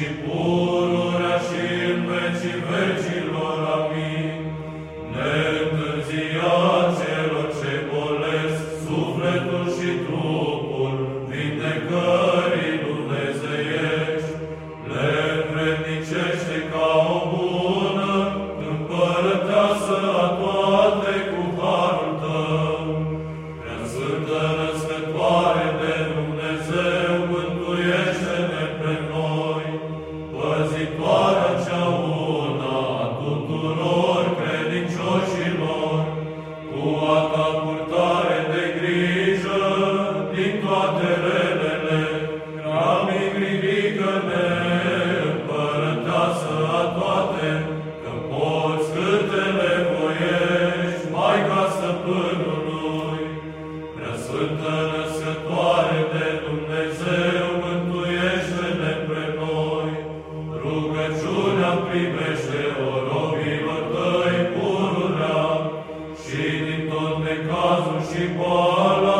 se din tot necazul și boala.